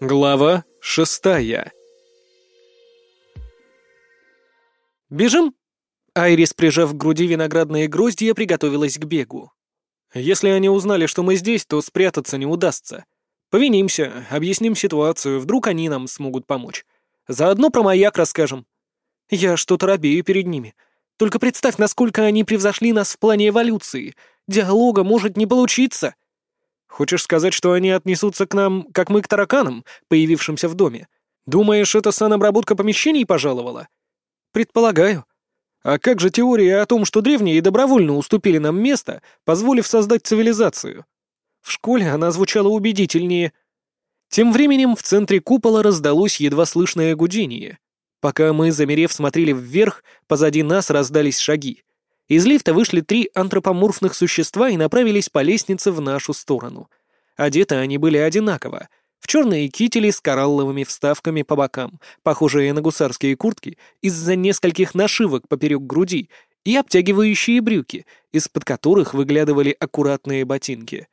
Глава шестая «Бежим?» Айрис, прижав к груди виноградные гроздья, приготовилась к бегу. «Если они узнали, что мы здесь, то спрятаться не удастся. Повинимся, объясним ситуацию, вдруг они нам смогут помочь. Заодно про маяк расскажем». «Я что-то робею перед ними. Только представь, насколько они превзошли нас в плане эволюции. Диалога может не получиться». Хочешь сказать, что они отнесутся к нам, как мы к тараканам, появившимся в доме? Думаешь, это санобработка помещений пожаловала? Предполагаю. А как же теория о том, что древние добровольно уступили нам место, позволив создать цивилизацию? В школе она звучала убедительнее. Тем временем в центре купола раздалось едва слышное гудение. Пока мы, замерев, смотрели вверх, позади нас раздались шаги. Из лифта вышли три антропоморфных существа и направились по лестнице в нашу сторону. Одеты они были одинаково, в черные кители с коралловыми вставками по бокам, похожие на гусарские куртки из-за нескольких нашивок поперек груди и обтягивающие брюки, из-под которых выглядывали аккуратные ботинки.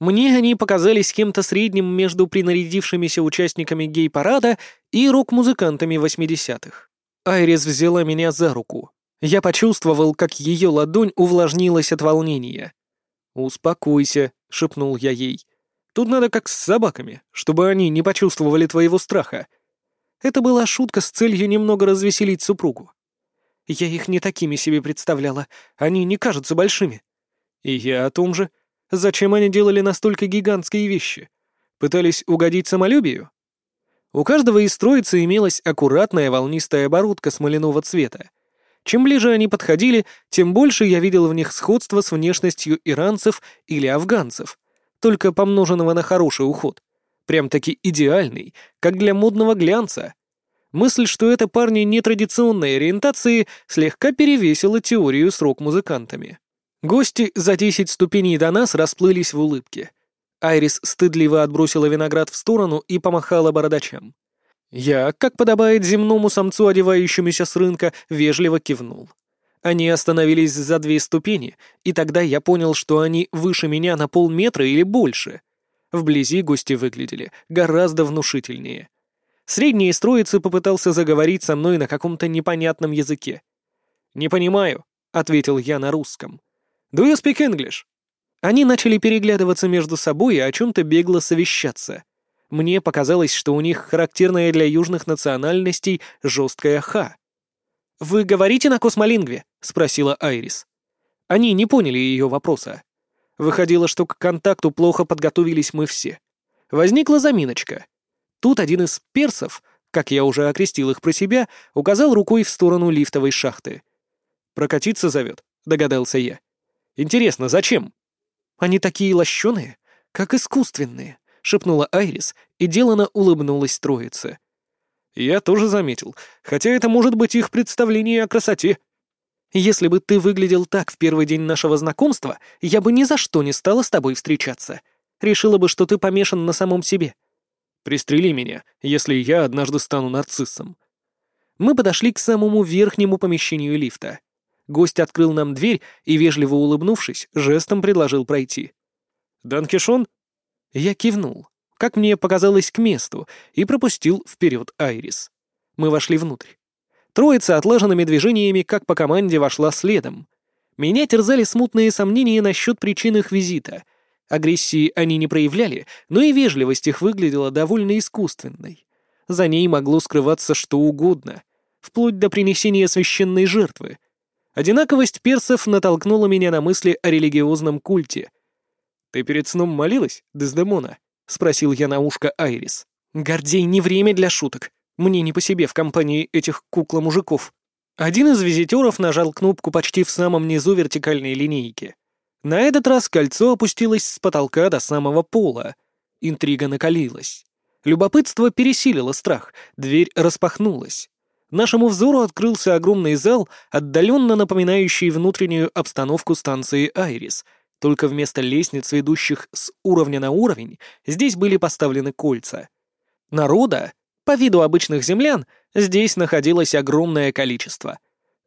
Мне они показались кем-то средним между принарядившимися участниками гей-парада и рок-музыкантами 80-х. Айрис взяла меня за руку. Я почувствовал, как ее ладонь увлажнилась от волнения. «Успокойся», — шепнул я ей. «Тут надо как с собаками, чтобы они не почувствовали твоего страха». Это была шутка с целью немного развеселить супругу. Я их не такими себе представляла, они не кажутся большими. И я о том же. Зачем они делали настолько гигантские вещи? Пытались угодить самолюбию? У каждого из троицы имелась аккуратная волнистая оборудка смоляного цвета, чем ближе они подходили, тем больше я видел в них сходство с внешностью иранцев или афганцев, только помноженного на хороший уход. Прям-таки идеальный, как для модного глянца. Мысль, что это парни нетрадиционной ориентации, слегка перевесила теорию с рок-музыкантами. Гости за десять ступеней до нас расплылись в улыбке. Айрис стыдливо отбросила виноград в сторону и помахала бородачам. Я, как подобает земному самцу, одевающемуся с рынка, вежливо кивнул. Они остановились за две ступени, и тогда я понял, что они выше меня на полметра или больше. Вблизи гости выглядели гораздо внушительнее. Средний из попытался заговорить со мной на каком-то непонятном языке. «Не понимаю», — ответил я на русском. «Do you speak English?» Они начали переглядываться между собой и о чем-то бегло совещаться. Мне показалось, что у них характерная для южных национальностей жесткая «ха». «Вы говорите на космолингве?» — спросила Айрис. Они не поняли ее вопроса. Выходило, что к контакту плохо подготовились мы все. Возникла заминочка. Тут один из персов, как я уже окрестил их про себя, указал рукой в сторону лифтовой шахты. «Прокатиться зовет», — догадался я. «Интересно, зачем?» «Они такие лощеные, как искусственные», — шепнула Айрис, и делано улыбнулась троице. «Я тоже заметил, хотя это может быть их представление о красоте». «Если бы ты выглядел так в первый день нашего знакомства, я бы ни за что не стала с тобой встречаться. Решила бы, что ты помешан на самом себе». «Пристрели меня, если я однажды стану нарциссом». Мы подошли к самому верхнему помещению лифта. Гость открыл нам дверь и, вежливо улыбнувшись, жестом предложил пройти. «Данкишон?» Я кивнул, как мне показалось, к месту, и пропустил вперед Айрис. Мы вошли внутрь. Троица отлаженными движениями, как по команде, вошла следом. Меня терзали смутные сомнения насчет причин их визита. Агрессии они не проявляли, но и вежливость их выглядела довольно искусственной. За ней могло скрываться что угодно, вплоть до принесения священной жертвы. Одинаковость персов натолкнула меня на мысли о религиозном культе — «Ты перед сном молилась, Дездемона?» — спросил я на ушко Айрис. «Гордей, не время для шуток. Мне не по себе в компании этих кукла-мужиков». Один из визитеров нажал кнопку почти в самом низу вертикальной линейки. На этот раз кольцо опустилось с потолка до самого пола. Интрига накалилась. Любопытство пересилило страх, дверь распахнулась. Нашему взору открылся огромный зал, отдаленно напоминающий внутреннюю обстановку станции «Айрис», только вместо лестниц, ведущих с уровня на уровень, здесь были поставлены кольца. Народа, по виду обычных землян, здесь находилось огромное количество.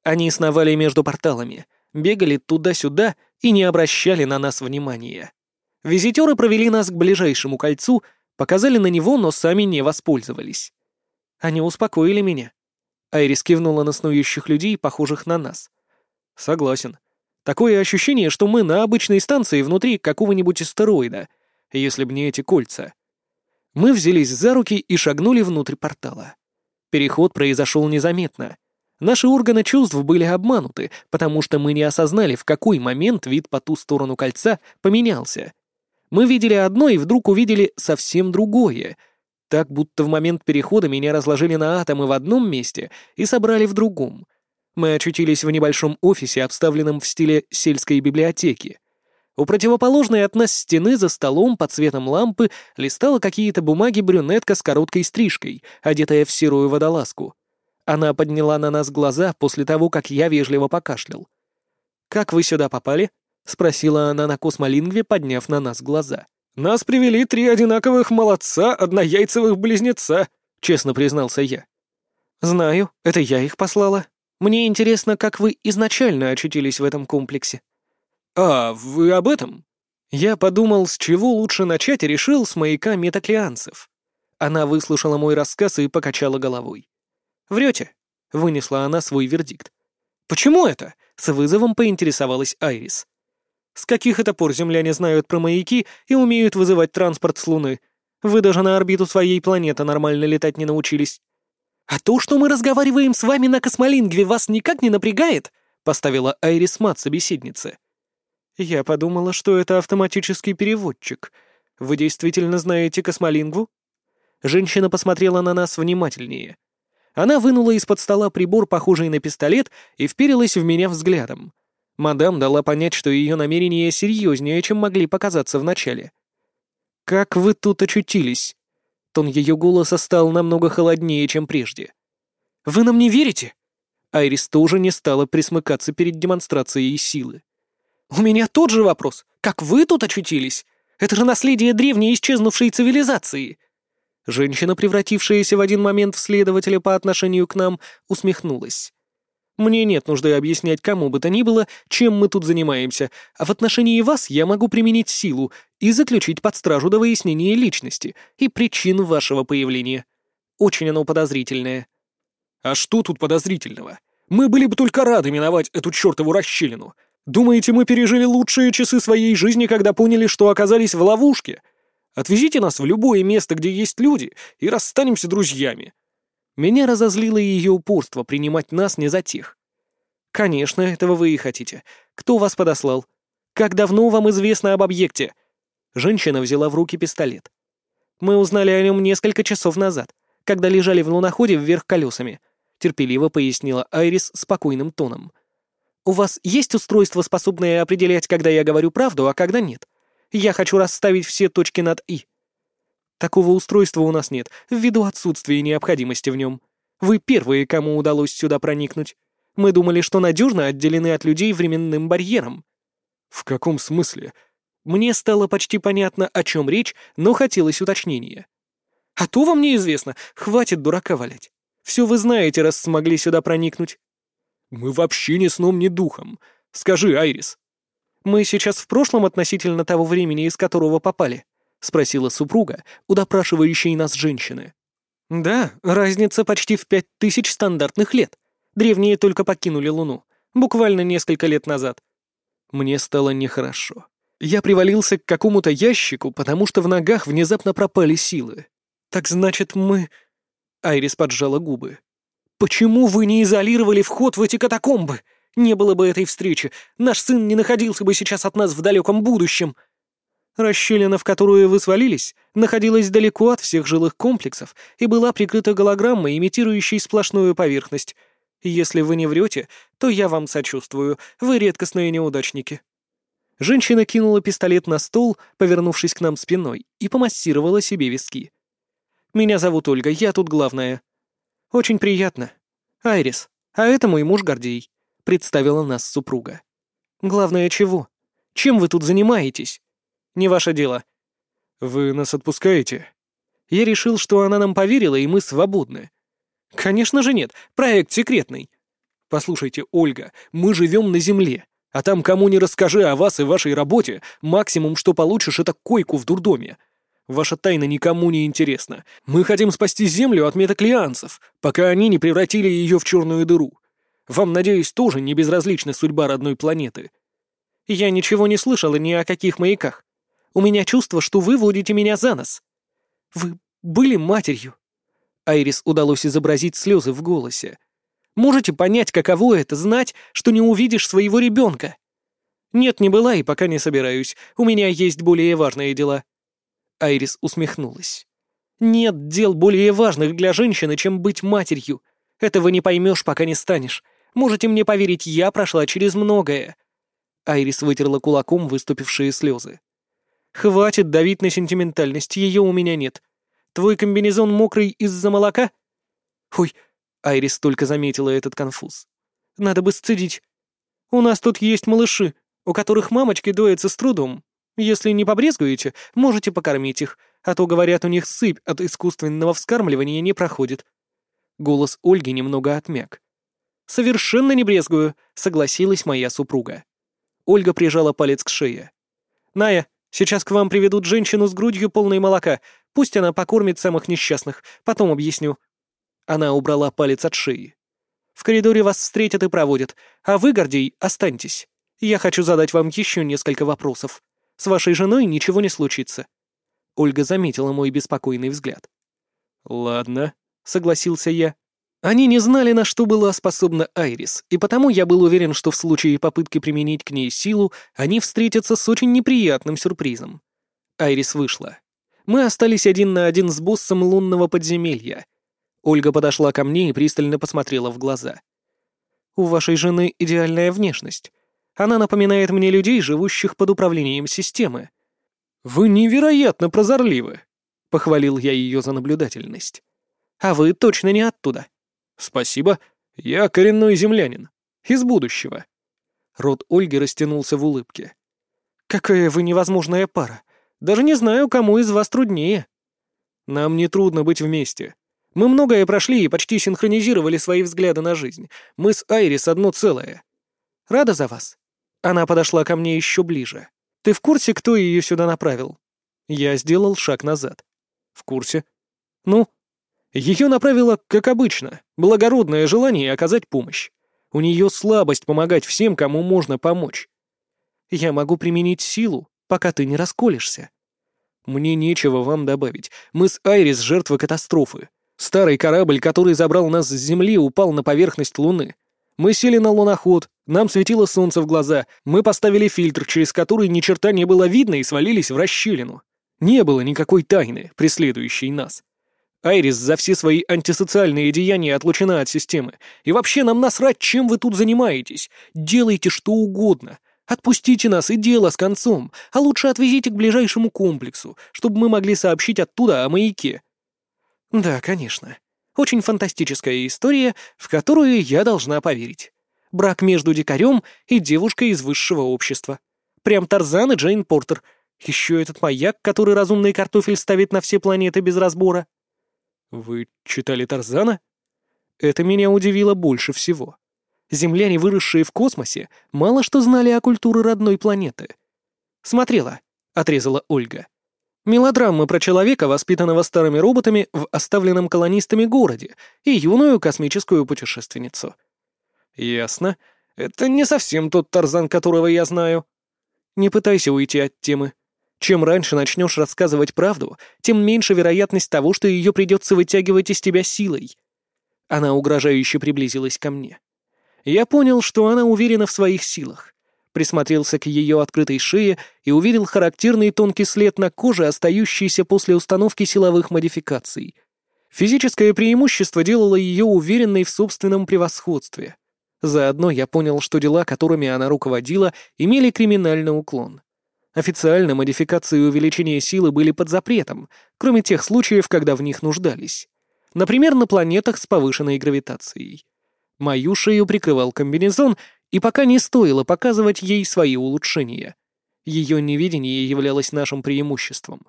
Они сновали между порталами, бегали туда-сюда и не обращали на нас внимания. Визитеры провели нас к ближайшему кольцу, Показали на него, но сами не воспользовались. Они успокоили меня. Айрис кивнула на снующих людей, похожих на нас. Согласен. Такое ощущение, что мы на обычной станции внутри какого-нибудь астероида, если б не эти кольца. Мы взялись за руки и шагнули внутрь портала. Переход произошел незаметно. Наши органы чувств были обмануты, потому что мы не осознали, в какой момент вид по ту сторону кольца поменялся. Мы видели одно и вдруг увидели совсем другое. Так, будто в момент перехода меня разложили на атомы в одном месте и собрали в другом. Мы очутились в небольшом офисе, обставленном в стиле сельской библиотеки. У противоположной от нас стены за столом под цветом лампы листала какие-то бумаги брюнетка с короткой стрижкой, одетая в серую водолазку. Она подняла на нас глаза после того, как я вежливо покашлял. «Как вы сюда попали?» — спросила она на космолингве, подняв на нас глаза. «Нас привели три одинаковых молодца, однояйцевых близнеца», — честно признался я. «Знаю, это я их послала. Мне интересно, как вы изначально очутились в этом комплексе». «А, вы об этом?» Я подумал, с чего лучше начать, и решил с маяка метаклианцев. Она выслушала мой рассказ и покачала головой. «Врете?» — вынесла она свой вердикт. «Почему это?» — с вызовом поинтересовалась Айрис. «С каких это пор земляне знают про маяки и умеют вызывать транспорт с Луны? Вы даже на орбиту своей планеты нормально летать не научились». «А то, что мы разговариваем с вами на космолингве, вас никак не напрягает?» — поставила Айрис мат собеседницы. «Я подумала, что это автоматический переводчик. Вы действительно знаете космолингву?» Женщина посмотрела на нас внимательнее. Она вынула из-под стола прибор, похожий на пистолет, и вперилась в меня взглядом. Мадам дала понять, что ее намерения серьезнее, чем могли показаться вначале. «Как вы тут очутились?» Тон ее голоса стал намного холоднее, чем прежде. «Вы нам не верите?» Айрис тоже не стала присмыкаться перед демонстрацией силы. «У меня тот же вопрос. Как вы тут очутились? Это же наследие древней исчезнувшей цивилизации. Женщина, превратившаяся в один момент в следователя по отношению к нам, усмехнулась. «Мне нет нужды объяснять кому бы то ни было, чем мы тут занимаемся, а в отношении вас я могу применить силу и заключить под стражу до выяснения личности и причин вашего появления. Очень оно подозрительное». «А что тут подозрительного? Мы были бы только рады миновать эту чертову расщелину. Думаете, мы пережили лучшие часы своей жизни, когда поняли, что оказались в ловушке?» Отвезите нас в любое место, где есть люди, и расстанемся друзьями». Меня разозлило ее упорство принимать нас не за тех. «Конечно, этого вы и хотите. Кто вас подослал? Как давно вам известно об объекте?» Женщина взяла в руки пистолет. «Мы узнали о нем несколько часов назад, когда лежали в луноходе вверх колесами», терпеливо пояснила Айрис спокойным тоном. «У вас есть устройство, способное определять, когда я говорю правду, а когда нет? Я хочу расставить все точки над «и». Такого устройства у нас нет, ввиду отсутствия необходимости в нем. Вы первые, кому удалось сюда проникнуть. Мы думали, что надежно отделены от людей временным барьером. В каком смысле? Мне стало почти понятно, о чем речь, но хотелось уточнения. А то вам неизвестно, хватит дурака валять. Все вы знаете, раз смогли сюда проникнуть. Мы вообще ни сном, ни духом. Скажи, Айрис, «Мы сейчас в прошлом относительно того времени, из которого попали?» — спросила супруга у допрашивающей нас женщины. «Да, разница почти в пять тысяч стандартных лет. Древние только покинули Луну. Буквально несколько лет назад». Мне стало нехорошо. Я привалился к какому-то ящику, потому что в ногах внезапно пропали силы. «Так значит, мы...» Айрис поджала губы. «Почему вы не изолировали вход в эти катакомбы? Не было бы этой встречи, наш сын не находился бы сейчас от нас в далеком будущем. Расщелина, в которую вы свалились, находилась далеко от всех жилых комплексов и была прикрыта голограммой, имитирующей сплошную поверхность. Если вы не врете, то я вам сочувствую, вы редкостные неудачники». Женщина кинула пистолет на стол, повернувшись к нам спиной, и помассировала себе виски. «Меня зовут Ольга, я тут главная». «Очень приятно. Айрис, а это мой муж Гордей представила нас супруга. «Главное, чего? Чем вы тут занимаетесь? Не ваше дело». «Вы нас отпускаете?» Я решил, что она нам поверила, и мы свободны. «Конечно же нет, проект секретный». «Послушайте, Ольга, мы живем на Земле, а там кому не расскажи о вас и вашей работе, максимум, что получишь, это койку в дурдоме. Ваша тайна никому не интересна. Мы хотим спасти Землю от метаклианцев, пока они не превратили ее в черную дыру. Вам, надеюсь, тоже не безразлична судьба родной планеты. Я ничего не слышала ни о каких маяках. У меня чувство, что вы водите меня за нос. Вы были матерью. Айрис удалось изобразить слезы в голосе. Можете понять, каково это, знать, что не увидишь своего ребенка? Нет, не была и пока не собираюсь. У меня есть более важные дела. Айрис усмехнулась. Нет дел более важных для женщины, чем быть матерью. Этого не поймешь, пока не станешь. Можете мне поверить, я прошла через многое. Айрис вытерла кулаком выступившие слезы. «Хватит давить на сентиментальность, ее у меня нет. Твой комбинезон мокрый из-за молока?» «Ой», — Айрис только заметила этот конфуз. «Надо бы сцедить. У нас тут есть малыши, у которых мамочки доятся с трудом. Если не побрезгуете, можете покормить их, а то, говорят, у них сыпь от искусственного вскармливания не проходит». Голос Ольги немного отмяк. «Совершенно не брезгую», — согласилась моя супруга. Ольга прижала палец к шее. «Ная, сейчас к вам приведут женщину с грудью полной молока. Пусть она покормит самых несчастных. Потом объясню». Она убрала палец от шеи. «В коридоре вас встретят и проводят, а вы, Гордей, останьтесь. Я хочу задать вам еще несколько вопросов. С вашей женой ничего не случится». Ольга заметила мой беспокойный взгляд. «Ладно», — согласился я. Они не знали, на что была способна Айрис, и потому я был уверен, что в случае попытки применить к ней силу, они встретятся с очень неприятным сюрпризом. Айрис вышла. Мы остались один на один с боссом лунного подземелья. Ольга подошла ко мне и пристально посмотрела в глаза. «У вашей жены идеальная внешность. Она напоминает мне людей, живущих под управлением системы». «Вы невероятно прозорливы», — похвалил я ее за наблюдательность. «А вы точно не оттуда», «Спасибо. Я коренной землянин. Из будущего». Рот Ольги растянулся в улыбке. «Какая вы невозможная пара. Даже не знаю, кому из вас труднее». «Нам не трудно быть вместе. Мы многое прошли и почти синхронизировали свои взгляды на жизнь. Мы с Айрис одно целое». «Рада за вас». Она подошла ко мне еще ближе. «Ты в курсе, кто ее сюда направил?» Я сделал шаг назад. «В курсе». «Ну, ее направило, как обычно, благородное желание оказать помощь. У нее слабость помогать всем, кому можно помочь. Я могу применить силу, пока ты не расколешься. Мне нечего вам добавить. Мы с Айрис жертвы катастрофы. Старый корабль, который забрал нас с Земли, упал на поверхность Луны. Мы сели на луноход, нам светило солнце в глаза, мы поставили фильтр, через который ни черта не было видно, и свалились в расщелину. Не было никакой тайны, преследующей нас. Айрис за все свои антисоциальные деяния отлучена от системы. И вообще нам насрать, чем вы тут занимаетесь. Делайте что угодно. Отпустите нас и дело с концом, а лучше отвезите к ближайшему комплексу, чтобы мы могли сообщить оттуда о маяке». «Да, конечно. Очень фантастическая история, в которую я должна поверить. Брак между дикарем и девушкой из высшего общества. Прям Тарзан и Джейн Портер. Еще этот маяк, который разумный картофель ставит на все планеты без разбора». «Вы читали Тарзана?» Это меня удивило больше всего. Земляне, выросшие в космосе, мало что знали о культуре родной планеты. «Смотрела», — отрезала Ольга. «Мелодрамы про человека, воспитанного старыми роботами в оставленном колонистами городе, и юную космическую путешественницу». «Ясно. Это не совсем тот Тарзан, которого я знаю». «Не пытайся уйти от темы. Чем раньше начнешь рассказывать правду, тем меньше вероятность того, что ее придется вытягивать из тебя силой. Она угрожающе приблизилась ко мне. Я понял, что она уверена в своих силах. Присмотрелся к ее открытой шее и увидел характерный тонкий след на коже, остающийся после установки силовых модификаций. Физическое преимущество делало ее уверенной в собственном превосходстве. Заодно я понял, что дела, которыми она руководила, имели криминальный уклон. Официально модификации и увеличение силы были под запретом, кроме тех случаев, когда в них нуждались. Например, на планетах с повышенной гравитацией. Мою шею прикрывал комбинезон, и пока не стоило показывать ей свои улучшения. Ее невидение являлось нашим преимуществом.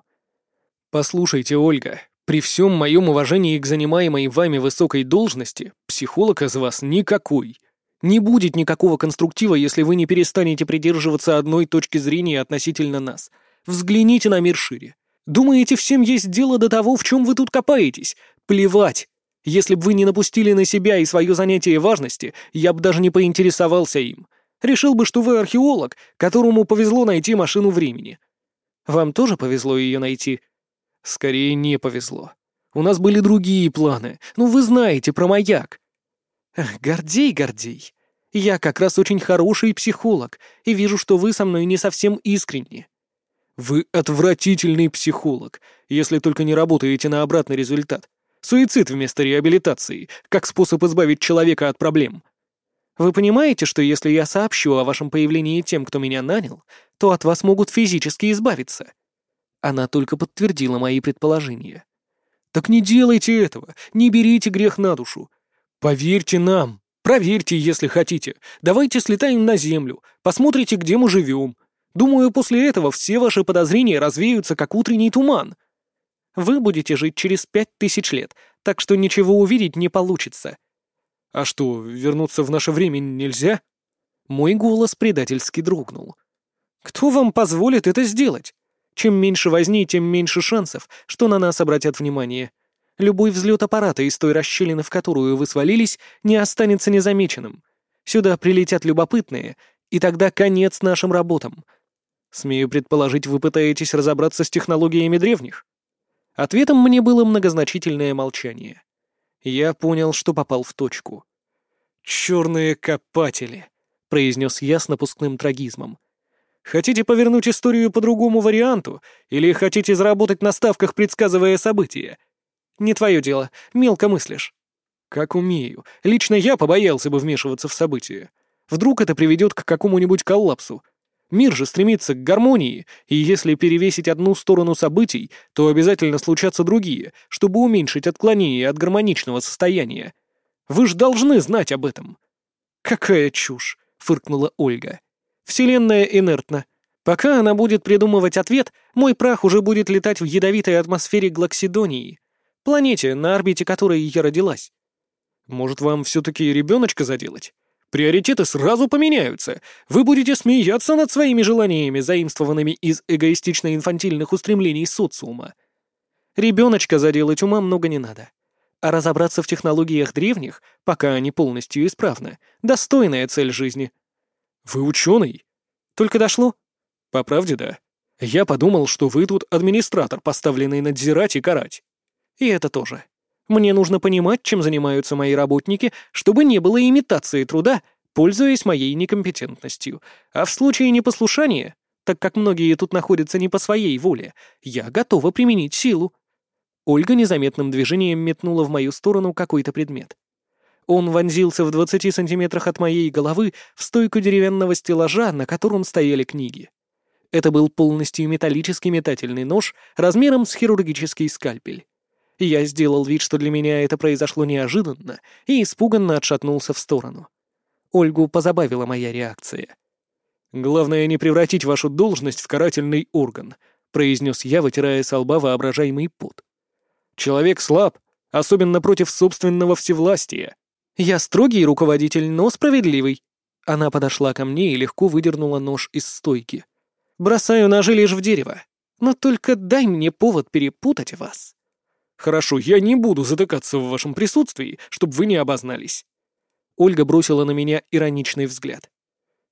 «Послушайте, Ольга, при всем моем уважении к занимаемой вами высокой должности, психолог из вас никакой. Не будет никакого конструктива, если вы не перестанете придерживаться одной точки зрения относительно нас. Взгляните на мир шире. Думаете, всем есть дело до того, в чем вы тут копаетесь? Плевать. Если бы вы не напустили на себя и свое занятие важности, я бы даже не поинтересовался им. Решил бы, что вы археолог, которому повезло найти машину времени. Вам тоже повезло ее найти? Скорее, не повезло. У нас были другие планы. Ну, вы знаете про маяк. Гордей, Гордей. Я как раз очень хороший психолог, и вижу, что вы со мной не совсем искренни. Вы отвратительный психолог, если только не работаете на обратный результат. Суицид вместо реабилитации, как способ избавить человека от проблем. Вы понимаете, что если я сообщу о вашем появлении тем, кто меня нанял, то от вас могут физически избавиться?» Она только подтвердила мои предположения. «Так не делайте этого, не берите грех на душу. Поверьте нам, проверьте, если хотите. Давайте слетаем на Землю, посмотрите, где мы живем. Думаю, после этого все ваши подозрения развеются, как утренний туман. Вы будете жить через пять тысяч лет, так что ничего увидеть не получится. А что, вернуться в наше время нельзя? Мой голос предательски дрогнул. Кто вам позволит это сделать? Чем меньше возни, тем меньше шансов, что на нас обратят внимание. Любой взлет аппарата из той расщелины, в которую вы свалились, не останется незамеченным. Сюда прилетят любопытные, и тогда конец нашим работам. Смею предположить, вы пытаетесь разобраться с технологиями древних? Ответом мне было многозначительное молчание. Я понял, что попал в точку. «Черные копатели», — произнес я с напускным трагизмом. «Хотите повернуть историю по другому варианту, или хотите заработать на ставках, предсказывая события? Не твое дело, мелко мыслишь». «Как умею. Лично я побоялся бы вмешиваться в события. Вдруг это приведет к какому-нибудь коллапсу, Мир же стремится к гармонии, и если перевесить одну сторону событий, то обязательно случатся другие, чтобы уменьшить отклонение от гармоничного состояния. Вы же должны знать об этом. Какая чушь, фыркнула Ольга. Вселенная инертна. Пока она будет придумывать ответ, мой прах уже будет летать в ядовитой атмосфере Глоксидонии, планете, на орбите которой я родилась. Может, вам все-таки ребеночка заделать? Приоритеты сразу поменяются. Вы будете смеяться над своими желаниями, заимствованными из эгоистично-инфантильных устремлений социума. Ребеночка заделать ума много не надо. А разобраться в технологиях древних, пока они полностью исправны, достойная цель жизни. Вы ученый? Только дошло? По правде, да. Я подумал, что вы тут администратор, поставленный надзирать и карать. И это тоже. Мне нужно понимать, чем занимаются мои работники, чтобы не было имитации труда, пользуясь моей некомпетентностью. А в случае непослушания, так как многие тут находятся не по своей воле, я готова применить силу. Ольга незаметным движением метнула в мою сторону какой-то предмет. Он вонзился в 20 сантиметрах от моей головы в стойку деревянного стеллажа, на котором стояли книги. Это был полностью металлический метательный нож размером с хирургический скальпель. Я сделал вид, что для меня это произошло неожиданно, и испуганно отшатнулся в сторону. Ольгу позабавила моя реакция. «Главное не превратить вашу должность в карательный орган», — произнес я, вытирая с лба воображаемый пот. «Человек слаб, особенно против собственного всевластия. Я строгий руководитель, но справедливый». Она подошла ко мне и легко выдернула нож из стойки. «Бросаю ножи лишь в дерево, но только дай мне повод перепутать вас». «Хорошо, я не буду затыкаться в вашем присутствии, чтобы вы не обознались». Ольга бросила на меня ироничный взгляд.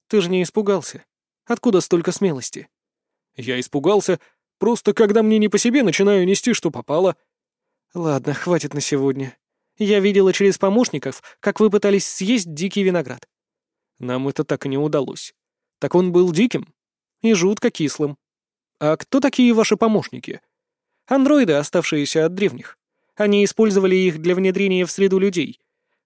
«Ты же не испугался? Откуда столько смелости?» «Я испугался, просто когда мне не по себе, начинаю нести, что попало». «Ладно, хватит на сегодня. Я видела через помощников, как вы пытались съесть дикий виноград. Нам это так и не удалось. Так он был диким и жутко кислым. А кто такие ваши помощники?» Андроиды, оставшиеся от древних. Они использовали их для внедрения в среду людей.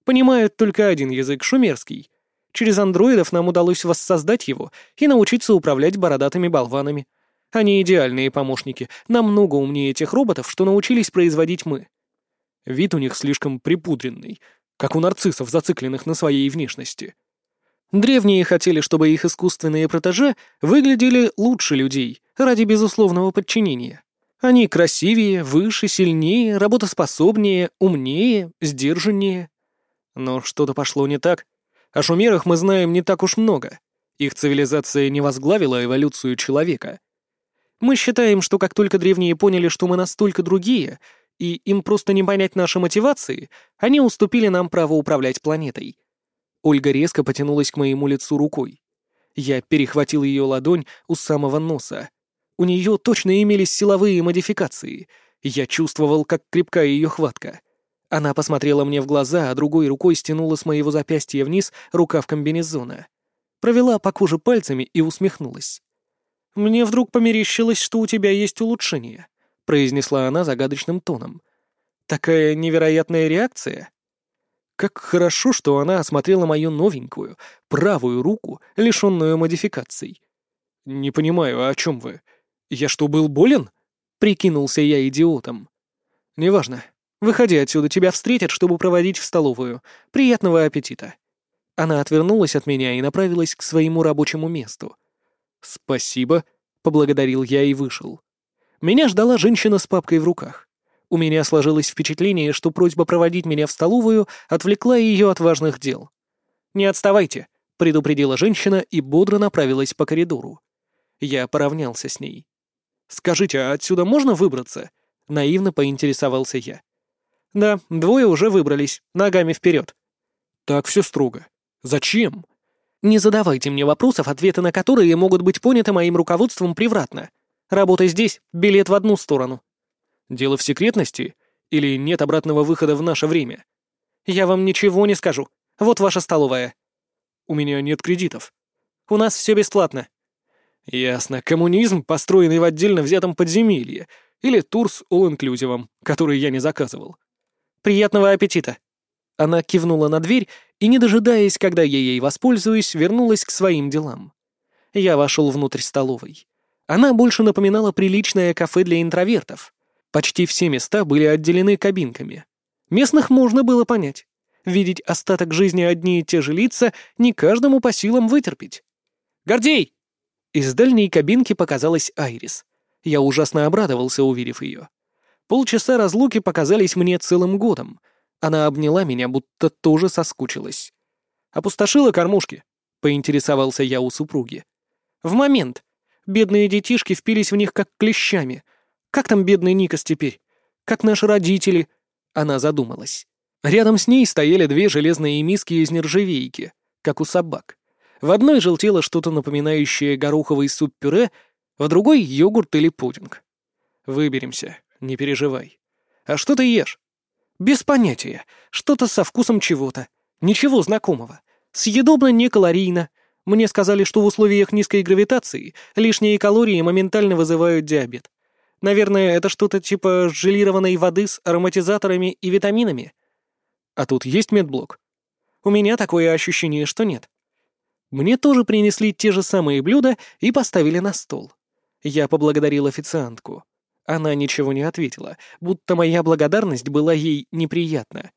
Понимают только один язык — шумерский. Через андроидов нам удалось воссоздать его и научиться управлять бородатыми болванами. Они идеальные помощники, намного умнее тех роботов, что научились производить мы. Вид у них слишком припудренный, как у нарциссов, зацикленных на своей внешности. Древние хотели, чтобы их искусственные протеже выглядели лучше людей ради безусловного подчинения. Они красивее, выше, сильнее, работоспособнее, умнее, сдержаннее. Но что-то пошло не так. О шумерах мы знаем не так уж много. Их цивилизация не возглавила эволюцию человека. Мы считаем, что как только древние поняли, что мы настолько другие, и им просто не понять наши мотивации, они уступили нам право управлять планетой. Ольга резко потянулась к моему лицу рукой. Я перехватил ее ладонь у самого носа. У нее точно имелись силовые модификации. Я чувствовал, как крепка ее хватка. Она посмотрела мне в глаза, а другой рукой стянула с моего запястья вниз рукав комбинезона. Провела по коже пальцами и усмехнулась. «Мне вдруг померещилось, что у тебя есть улучшение», — произнесла она загадочным тоном. «Такая невероятная реакция?» Как хорошо, что она осмотрела мою новенькую, правую руку, лишенную модификаций. «Не понимаю, о чем вы? Я что, был болен?» — прикинулся я идиотом. «Неважно. Выходи отсюда, тебя встретят, чтобы проводить в столовую. Приятного аппетита». Она отвернулась от меня и направилась к своему рабочему месту. «Спасибо», — поблагодарил я и вышел. Меня ждала женщина с папкой в руках. У меня сложилось впечатление, что просьба проводить меня в столовую отвлекла ее от важных дел. «Не отставайте», — предупредила женщина и бодро направилась по коридору. Я поравнялся с ней. «Скажите, а отсюда можно выбраться?» — наивно поинтересовался я. «Да, двое уже выбрались, ногами вперед». «Так все строго. Зачем?» «Не задавайте мне вопросов, ответы на которые могут быть поняты моим руководством превратно. Работа здесь, билет в одну сторону». «Дело в секретности? Или нет обратного выхода в наше время?» «Я вам ничего не скажу. Вот ваша столовая». «У меня нет кредитов». «У нас все бесплатно». «Ясно. Коммунизм, построенный в отдельно взятом подземелье. Или тур с all-инклюзивом, который я не заказывал. Приятного аппетита!» Она кивнула на дверь и, не дожидаясь, когда я ей воспользуюсь, вернулась к своим делам. Я вошел внутрь столовой. Она больше напоминала приличное кафе для интровертов. Почти все места были отделены кабинками. Местных можно было понять. Видеть остаток жизни одни и те же лица не каждому по силам вытерпеть. «Гордей!» Из дальней кабинки показалась Айрис. Я ужасно обрадовался, увидев ее. Полчаса разлуки показались мне целым годом. Она обняла меня, будто тоже соскучилась. «Опустошила кормушки?» — поинтересовался я у супруги. «В момент. Бедные детишки впились в них как клещами. Как там бедный Никас теперь? Как наши родители?» Она задумалась. Рядом с ней стояли две железные миски из нержавейки, как у собак. В одной желтело что-то напоминающее гороховый суп-пюре, в другой — йогурт или пудинг. «Выберемся», не переживай. А что ты ешь? Без понятия. Что-то со вкусом чего-то. Ничего знакомого. Съедобно, не калорийно. Мне сказали, что в условиях низкой гравитации лишние калории моментально вызывают диабет. Наверное, это что-то типа желированной воды с ароматизаторами и витаминами. А тут есть медблок? У меня такое ощущение, что нет. Мне тоже принесли те же самые блюда и поставили на стол. Я поблагодарил официантку. Она ничего не ответила, будто моя благодарность была ей неприятна.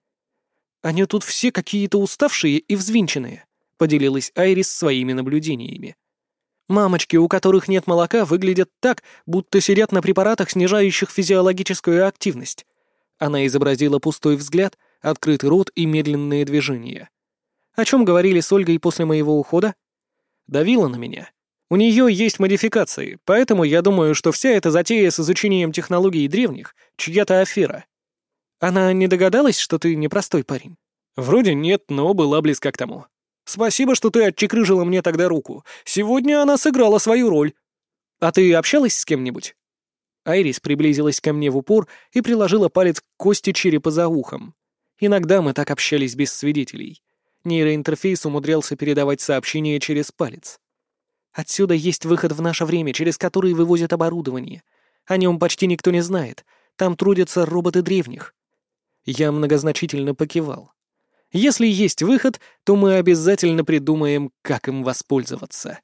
«Они тут все какие-то уставшие и взвинченные», — поделилась Айрис своими наблюдениями. «Мамочки, у которых нет молока, выглядят так, будто сидят на препаратах, снижающих физиологическую активность». Она изобразила пустой взгляд, открытый рот и медленные движения. «О чем говорили с Ольгой после моего ухода?» «Давила на меня. У нее есть модификации, поэтому я думаю, что вся эта затея с изучением технологий древних — чья-то афера. Она не догадалась, что ты непростой парень? Вроде нет, но была близка к тому. Спасибо, что ты отчекрыжила мне тогда руку. Сегодня она сыграла свою роль. А ты общалась с кем-нибудь? Айрис приблизилась ко мне в упор и приложила палец к кости черепа за ухом. Иногда мы так общались без свидетелей. Нейроинтерфейс умудрялся передавать сообщения через палец. Отсюда есть выход в наше время, через который вывозят оборудование. О нем почти никто не знает. Там трудятся роботы древних. Я многозначительно покивал. Если есть выход, то мы обязательно придумаем, как им воспользоваться.